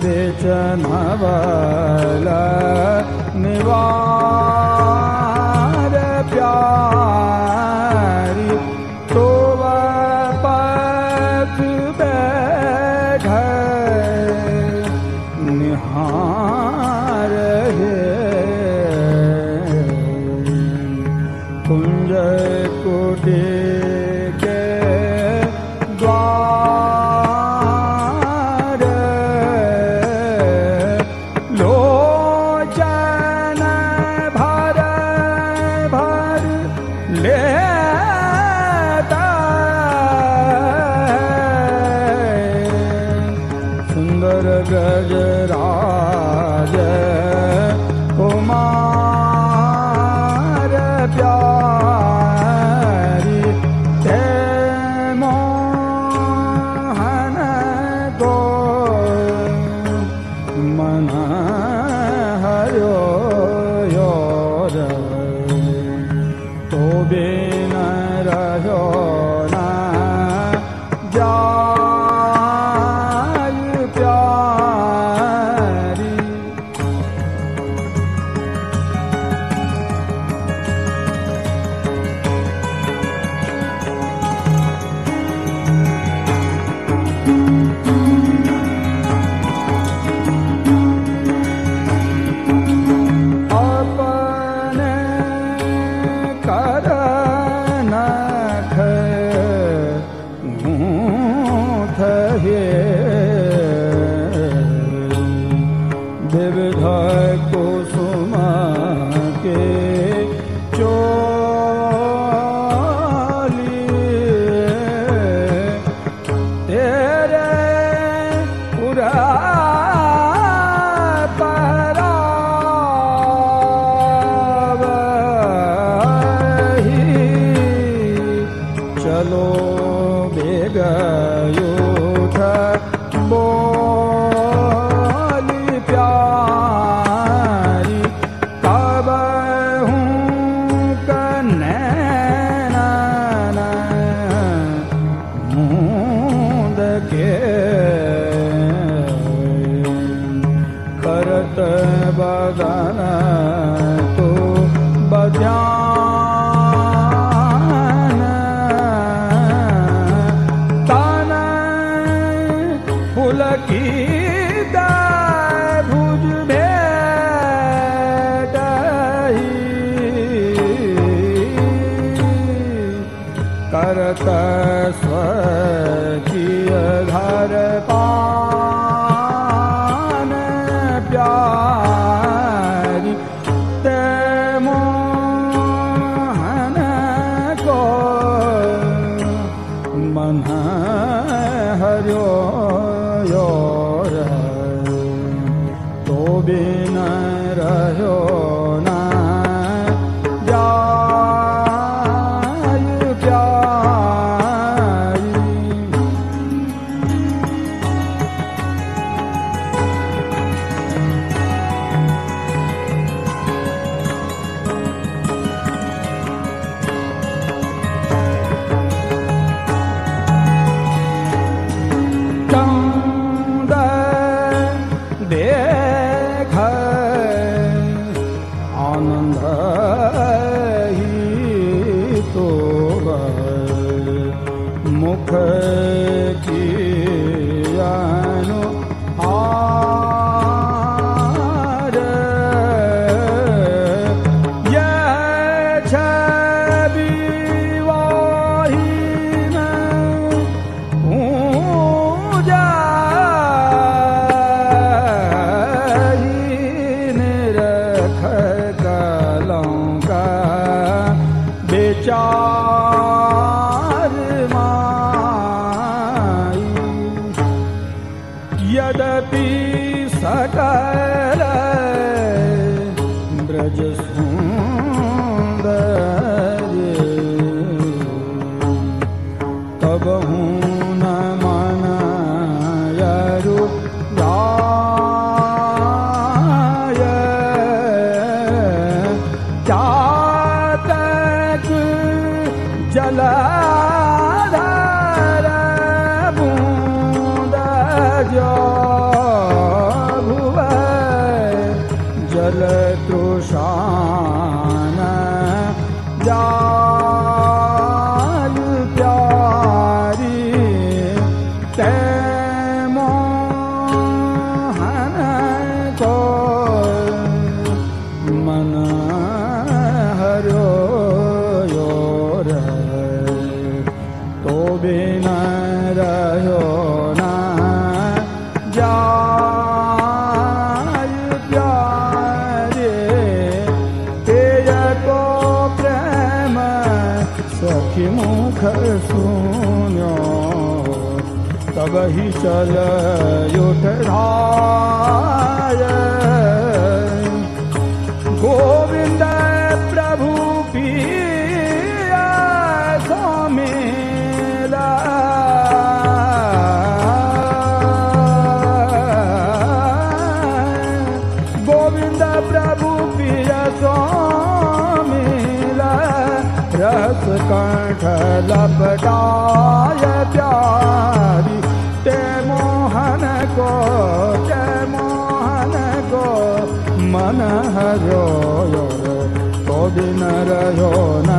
बिच बिच सुंदर गजराज हे करत fogão वही चल उठ गोविंद प्रभु लपटाय प्यारी। को जय मोहन को मन हरो तो दिन रहो न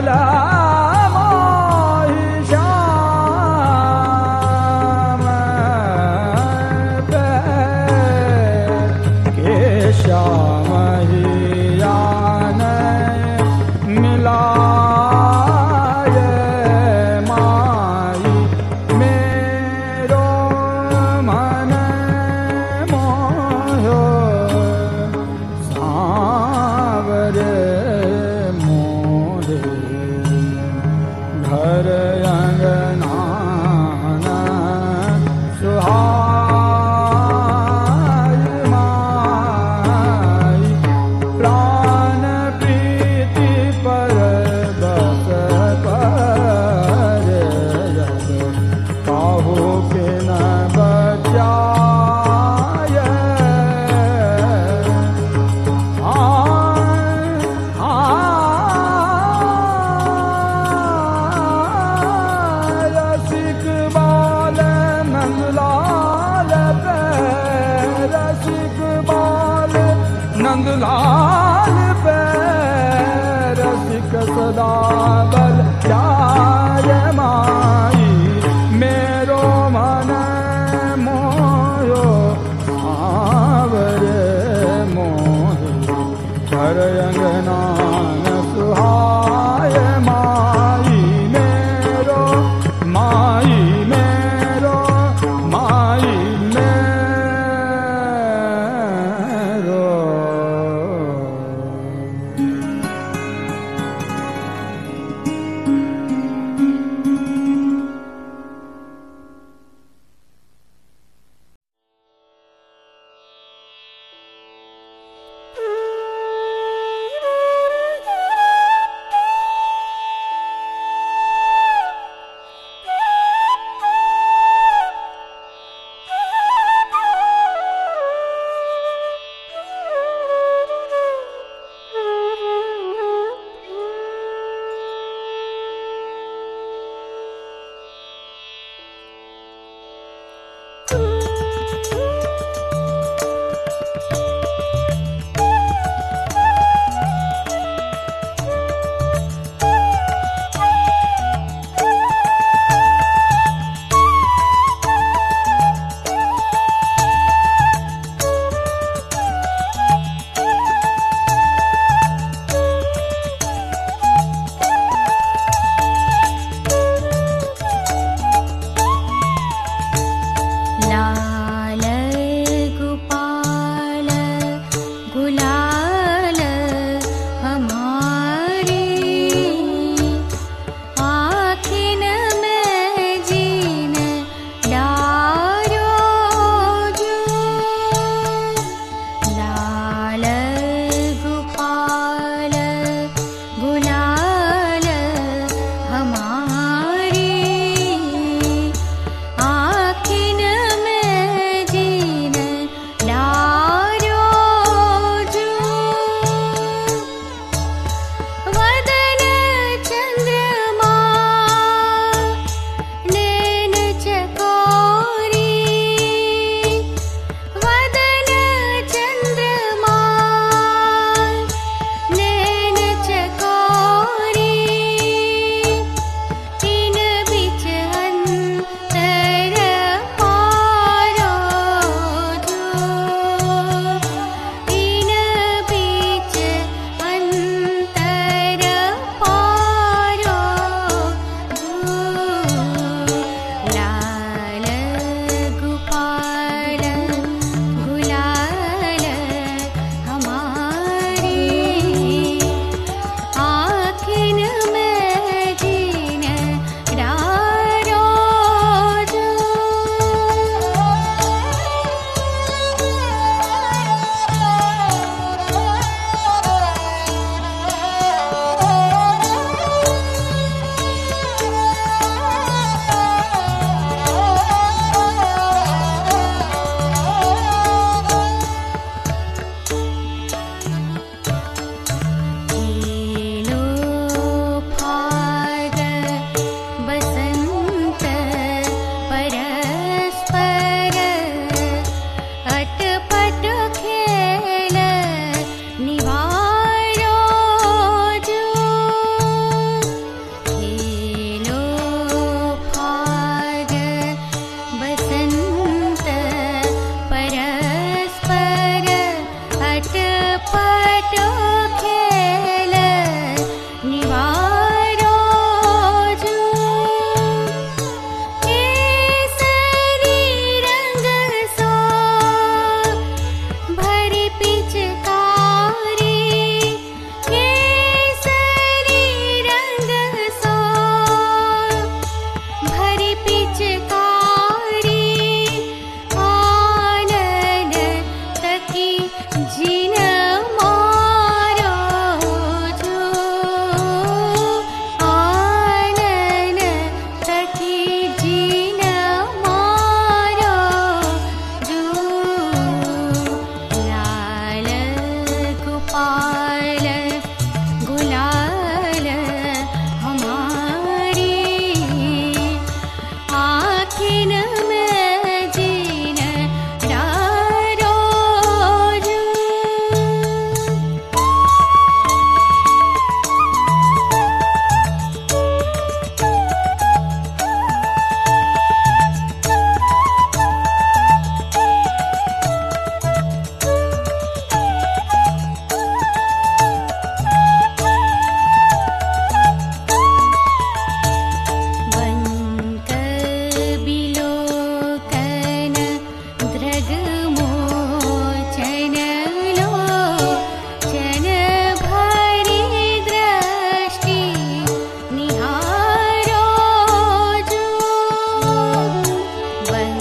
la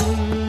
Thank you.